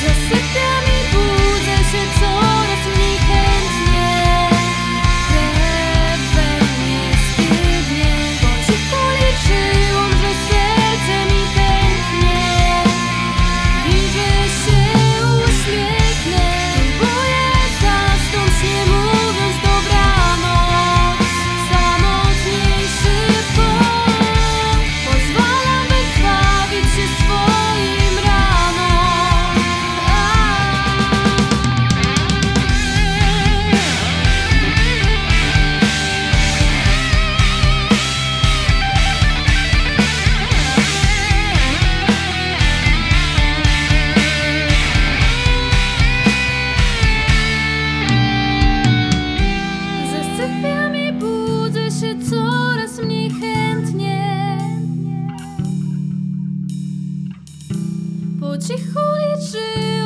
just cichu liczyłam